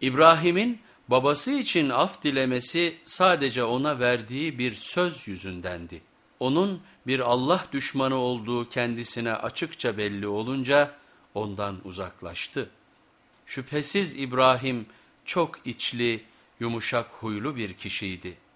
İbrahim'in babası için af dilemesi sadece ona verdiği bir söz yüzündendi. Onun bir Allah düşmanı olduğu kendisine açıkça belli olunca ondan uzaklaştı. Şüphesiz İbrahim çok içli, yumuşak huylu bir kişiydi.''